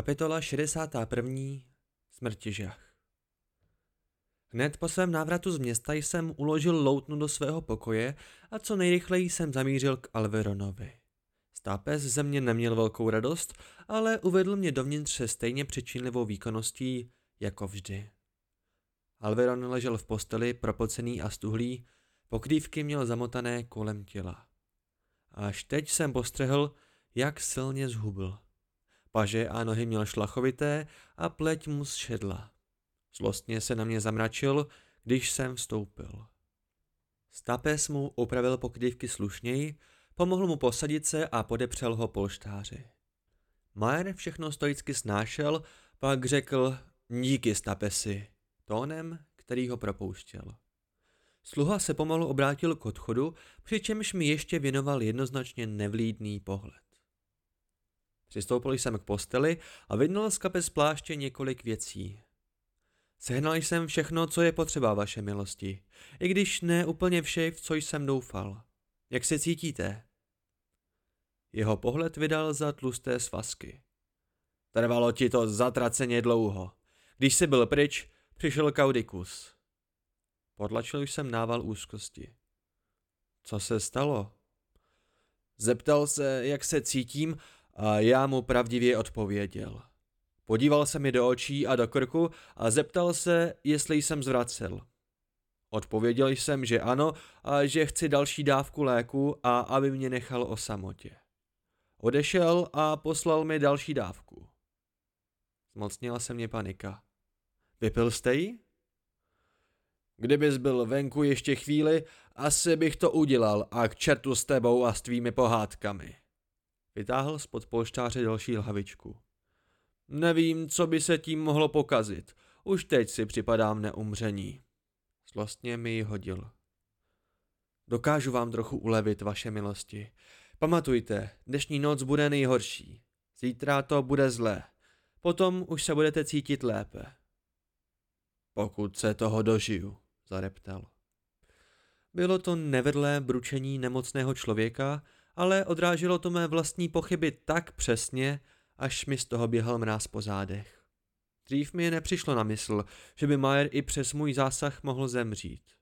Kapitola 61. Smrtižach Hned po svém návratu z města jsem uložil loutnu do svého pokoje a co nejrychleji jsem zamířil k Alveronovi. Stápes ze mě neměl velkou radost, ale uvedl mě dovnitř se stejně přečinlivou výkonností jako vždy. Alveron ležel v posteli, propocený a stuhlý, pokrývky měl zamotané kolem těla. Až teď jsem postřehl, jak silně zhubl. Paže a nohy měl šlachovité a pleť mu zšedla. Zlostně se na mě zamračil, když jsem vstoupil. Stapes mu upravil pokrývky slušněji, pomohl mu posadit se a podepřel ho polštáři. Majer všechno stoicky snášel, pak řekl díky Stapesi, tónem, který ho propouštěl. Sluha se pomalu obrátil k odchodu, přičemž mi ještě věnoval jednoznačně nevlídný pohled. Přistoupil jsem k posteli a vydnul z kapes pláště několik věcí. Sehnal jsem všechno, co je potřeba, vaše milosti, i když ne úplně vše, v co jsem doufal. Jak se cítíte? Jeho pohled vydal za tlusté svazky. Trvalo ti to zatraceně dlouho. Když jsi byl pryč, přišel Kaudikus. Podlačil jsem nával úzkosti. Co se stalo? Zeptal se, jak se cítím a já mu pravdivě odpověděl. Podíval se mi do očí a do krku a zeptal se, jestli jsem zvracel. Odpověděl jsem, že ano a že chci další dávku léku a aby mě nechal o samotě. Odešel a poslal mi další dávku. Zmocnila se mě panika. Vypil jste ji? Kdybys byl venku ještě chvíli, asi bych to udělal a k čertu s tebou a s tvými pohádkami. Vytáhl spod polštáře další lhavičku. Nevím, co by se tím mohlo pokazit. Už teď si připadám neumření. Zlostně mi ji hodil. Dokážu vám trochu ulevit, vaše milosti. Pamatujte, dnešní noc bude nejhorší. Zítra to bude zlé. Potom už se budete cítit lépe. Pokud se toho dožiju, zareptal. Bylo to nevedlé bručení nemocného člověka, ale odráželo to mé vlastní pochyby tak přesně, až mi z toho běhal mráz po zádech. Dřív mi nepřišlo na mysl, že by Mayer i přes můj zásah mohl zemřít.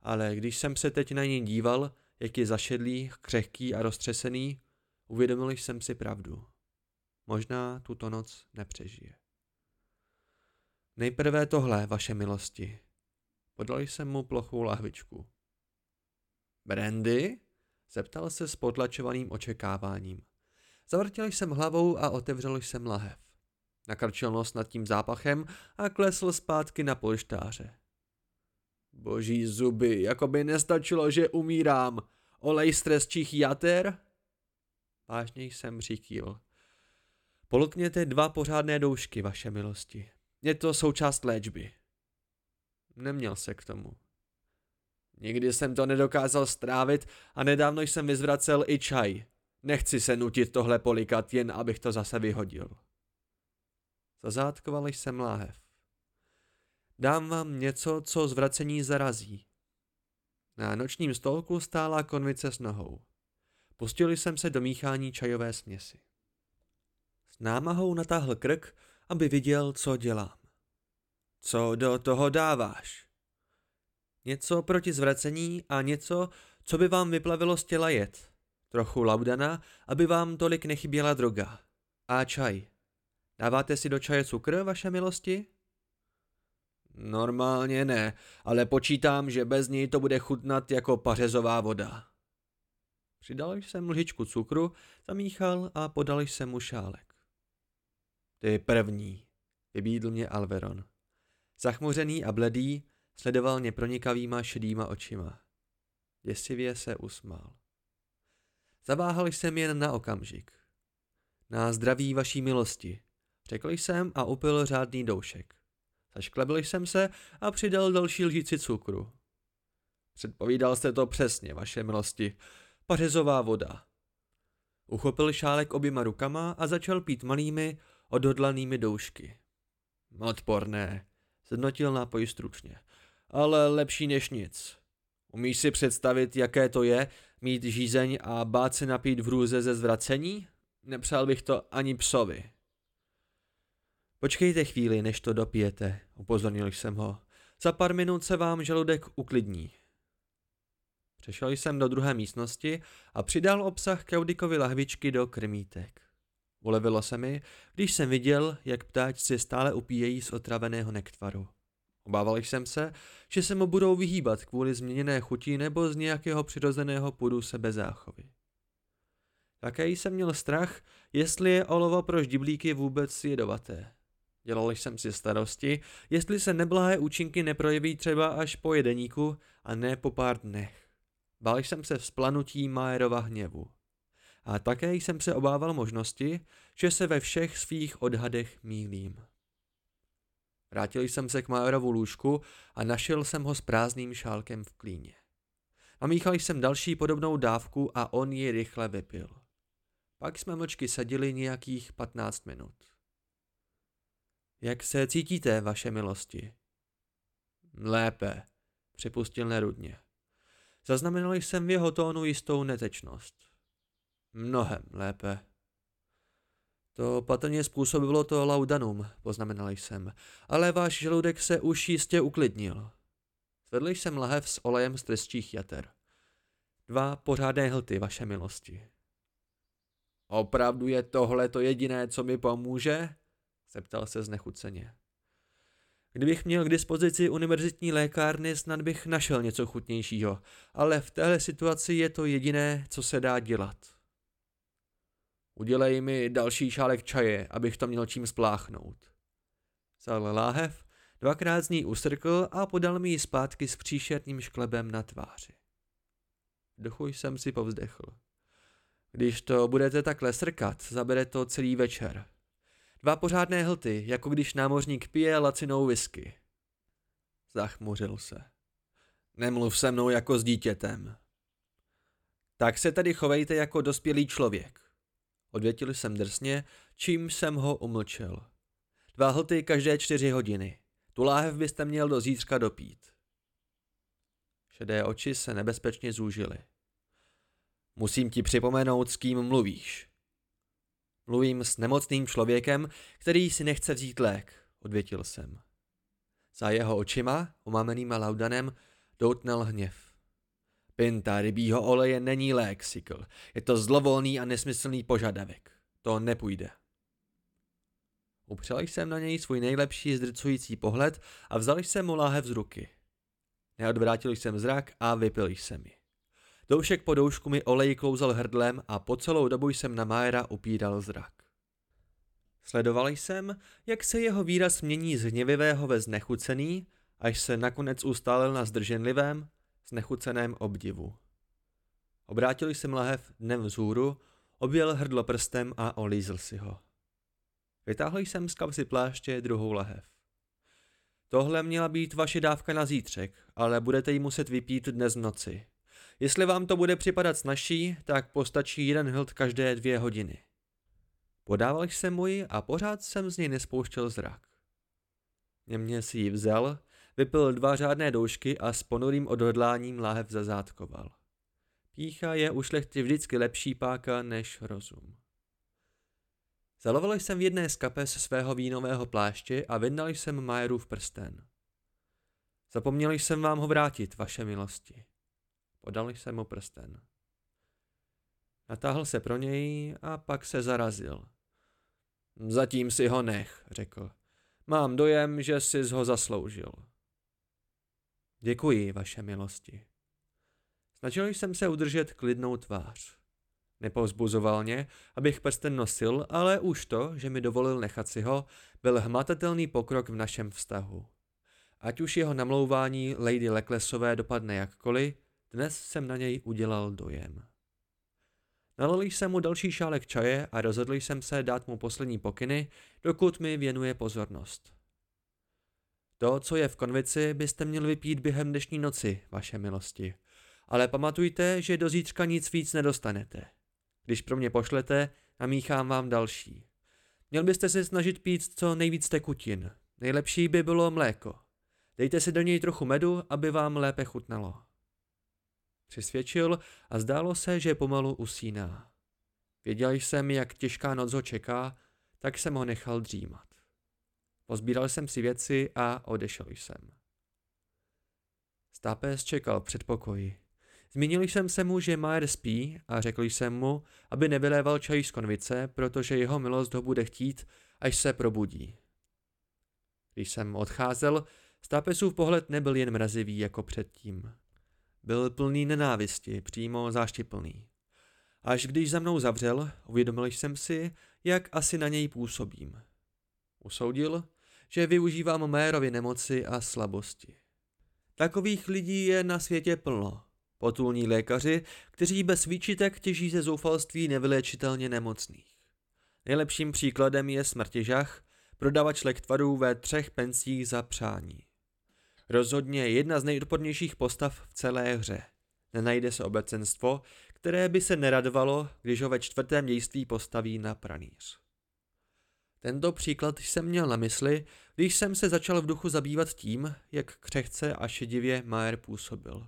Ale když jsem se teď na něj díval, jak je zašedlý, křehký a roztřesený, uvědomil jsem si pravdu. Možná tuto noc nepřežije. Nejprve tohle, vaše milosti. Podal jsem mu plochou lahvičku. Brandy? Zeptal se s potlačovaným očekáváním. Zavrtěl jsem hlavou a otevřel jsem lahev. Nakrčil nos nad tím zápachem a klesl zpátky na polštáře. Boží zuby, jako by nestačilo, že umírám. Olej stresčích jater? Vážně jsem říkil. Polkněte dva pořádné doušky, vaše milosti. Je to součást léčby. Neměl se k tomu. Nikdy jsem to nedokázal strávit a nedávno jsem vyzvracel i čaj. Nechci se nutit tohle polikat, jen abych to zase vyhodil. Zazátkoval jsem láhev. Dám vám něco, co zvracení zarazí. Na nočním stolku stála konvice s nohou. Pustil jsem se do míchání čajové směsi. S námahou natáhl krk, aby viděl, co dělám. Co do toho dáváš? Něco proti zvracení a něco, co by vám vyplavilo z těla jed. Trochu laudana, aby vám tolik nechyběla droga. A čaj. Dáváte si do čaje cukr, vaše milosti? Normálně ne, ale počítám, že bez něj to bude chutnat jako pařezová voda. Přidal jsem lžičku cukru, zamíchal a podal jsem mu šálek. Ty první, vybídl mě Alveron. Zachmuřený a bledý, sledoval mě pronikavýma šedýma očima. Děsivě se usmál. Zaváhal jsem jen na okamžik. Na zdraví vaší milosti, řekl jsem a upil řádný doušek. Zašklebil jsem se a přidal další lžici cukru. Předpovídal jste to přesně, vaše milosti. Pařezová voda. Uchopil šálek oběma rukama a začal pít malými, odhodlanými doušky. Odporné, zhodnotil nápoj stručně. Ale lepší než nic. Umíš si představit, jaké to je mít žízeň a bát se napít v hrůze ze zvracení? Nepřál bych to ani psovi. Počkejte chvíli, než to dopijete, upozornil jsem ho. Za pár minut se vám žaludek uklidní. Přešel jsem do druhé místnosti a přidal obsah Kaudikovi lahvičky do krmítek. Ulevilo se mi, když jsem viděl, jak ptáčci stále upíjejí z otraveného nektvaru. Obával jsem se, že se mu budou vyhýbat kvůli změněné chuti nebo z nějakého přirozeného půdu sebezáchovy. Také jsem měl strach, jestli je olovo pro ždiblíky vůbec jedovaté. Dělal jsem si starosti, jestli se neblahé účinky neprojeví třeba až po jedeníku a ne po pár dnech. Bál jsem se vzplanutí Majerova hněvu. A také jsem se obával možnosti, že se ve všech svých odhadech mílím. Vrátil jsem se k Majerovu lůžku a našel jsem ho s prázdným šálkem v klíně. Namíchal jsem další podobnou dávku a on ji rychle vypil. Pak jsme mlčky seděli nějakých 15 minut. Jak se cítíte, vaše milosti? Lépe, připustil nerudně. Zaznamenal jsem v jeho tónu jistou netečnost. Mnohem lépe. To patrně způsobilo to laudanum, poznamenal jsem, ale váš žaludek se už jistě uklidnil. Zvedl jsem lahev s olejem z trestčích jater. Dva pořádné hlty, vaše milosti. Opravdu je tohle to jediné, co mi pomůže? zeptal se znechuceně. Kdybych měl k dispozici univerzitní lékárny, snad bych našel něco chutnějšího, ale v téhle situaci je to jediné, co se dá dělat. Udělej mi další šálek čaje, abych to měl čím spláchnout. Vzal láhev, dvakrát z ní usrkl a podal mi ji zpátky s příšerným šklebem na tváři. Duchu jsem si povzdechl. Když to budete takhle srkat, zabere to celý večer. Dva pořádné hlty, jako když námořník pije lacinou whisky. Zachmuřil se. Nemluv se mnou jako s dítětem. Tak se tedy chovejte jako dospělý člověk. Odvětil jsem drsně, čím jsem ho umlčel. Dva hlty každé čtyři hodiny. Tu láhev byste měl do zítřka dopít. Šedé oči se nebezpečně zúžily. Musím ti připomenout, s kým mluvíš. Mluvím s nemocným člověkem, který si nechce vzít lék, odvětil jsem. Za jeho očima, umámenýma laudanem, doutnal hněv. Pinta rybího oleje není lék, Sikl. Je to zlovolný a nesmyslný požadavek. To nepůjde. Upřel jsem na něj svůj nejlepší zdrcující pohled a vzal jsem mu láhev z ruky. Neodvrátil jsem zrak a vypil jsem ji. Doušek po doušku mi olej klouzal hrdlem a po celou dobu jsem na Majera upíral zrak. Sledoval jsem, jak se jeho výraz mění z hněvivého ve znechucený, až se nakonec ustálil na zdrženlivém, znechuceném obdivu. Obrátil jsem lahev dnem vzhůru, objel hrdlo prstem a olízl si ho. Vytáhl jsem z kapsy pláště druhou lahev. Tohle měla být vaše dávka na zítřek, ale budete ji muset vypít dnes v noci. Jestli vám to bude připadat snažší, tak postačí jeden hlt každé dvě hodiny. Podával jsem mu ji a pořád jsem z něj nespouštěl zrak. Němě si ji vzal, vypil dva řádné doušky a s ponurým odhodláním láhev zazátkoval. Pícha je u šlechty vždycky lepší páka než rozum. Zaloval jsem v jedné z kapes svého vínového pláště a vyndal jsem Majerův prsten. Zapomněl jsem vám ho vrátit, vaše milosti. Podal jsem mu prsten. Natáhl se pro něj a pak se zarazil. Zatím si ho nech, řekl. Mám dojem, že jsi ho zasloužil. Děkuji, vaše milosti. Snažil jsem se udržet klidnou tvář. Nepovzbuzoval mě, abych prsten nosil, ale už to, že mi dovolil nechat si ho, byl hmatatelný pokrok v našem vztahu. Ať už jeho namlouvání Lady Leklesové dopadne jakkoliv, dnes jsem na něj udělal dojem. Nalil jsem mu další šálek čaje a rozhodl jsem se dát mu poslední pokyny, dokud mi věnuje pozornost. To, co je v konvici, byste měli vypít během dnešní noci, vaše milosti. Ale pamatujte, že do zítřka nic víc nedostanete. Když pro mě pošlete, namíchám vám další. Měl byste se snažit pít co nejvíc tekutin. Nejlepší by bylo mléko. Dejte si do něj trochu medu, aby vám lépe chutnalo. Přisvědčil a zdálo se, že pomalu usíná. Věděl jsem, jak těžká noc ho čeká, tak jsem ho nechal dřímat. Pozbíral jsem si věci a odešel jsem. Stápes čekal v předpokoji. Zmínil jsem se mu, že Majer spí a řekl jsem mu, aby nevyléval čaj z konvice, protože jeho milost ho bude chtít, až se probudí. Když jsem odcházel, Stápesův pohled nebyl jen mrazivý jako předtím. Byl plný nenávisti, přímo záštiplný. Až když za mnou zavřel, uvědomil jsem si, jak asi na něj působím. Usoudil, že využívám Mérovy nemoci a slabosti. Takových lidí je na světě plno. Potulní lékaři, kteří bez výčitek těží ze zoufalství nevyléčitelně nemocných. Nejlepším příkladem je smrtěžach, prodavač lektvarů ve třech pencích za přání. Rozhodně jedna z nejodpornějších postav v celé hře. Nenajde se obecenstvo, které by se neradovalo, když ho ve čtvrtém dějství postaví na pranýř. Tento příklad jsem měl na mysli, když jsem se začal v duchu zabývat tím, jak křehce a šedivě Maer působil.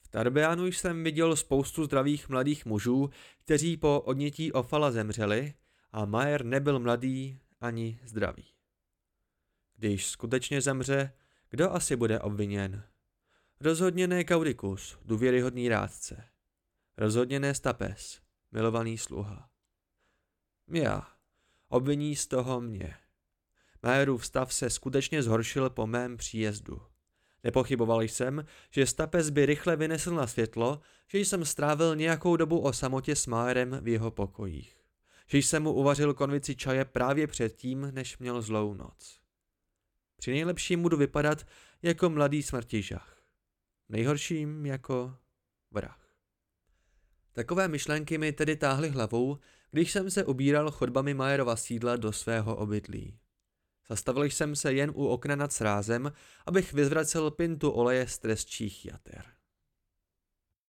V Tarbeanu jsem viděl spoustu zdravých mladých mužů, kteří po odnětí Ofala zemřeli a Maer nebyl mladý ani zdravý. Když skutečně zemře, kdo asi bude obviněn? Rozhodně ne Kaudikus, důvěryhodný rádce. Rozhodně ne Stapes, milovaný sluha. Já. Obviní z toho mě. Majerův stav se skutečně zhoršil po mém příjezdu. Nepochyboval jsem, že Stapes by rychle vynesl na světlo, že jsem strávil nějakou dobu o samotě s Majerem v jeho pokojích. Že jsem mu uvařil konvici čaje právě předtím, než měl zlou noc. Při nejlepším budu vypadat jako mladý smrtižach. Nejhorším jako vrah. Takové myšlenky mi tedy táhly hlavou, když jsem se ubíral chodbami Majerova sídla do svého obydlí. Zastavil jsem se jen u okna nad srázem, abych vyzvracel pintu oleje z trestčích jater.